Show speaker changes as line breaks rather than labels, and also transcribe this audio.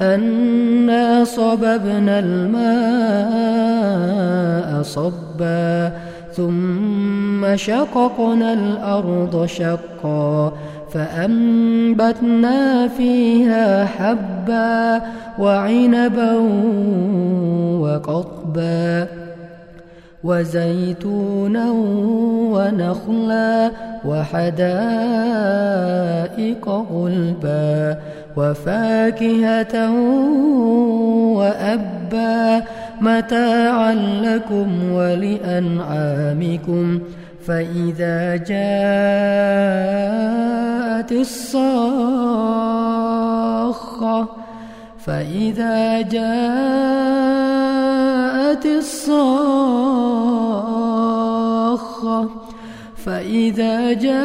أنا صببنا الماء صبا ثم شققنا الأرض شقا فأنبتنا فيها حبا وعنبا وقطبا وزيتونا ونخلا وحدائق غلبا. وفاكهة وأبا متاعا لكم ولأنعامكم. فإذا جاءت الصاخة فإذا جاءت الصاخة فإذا جاءت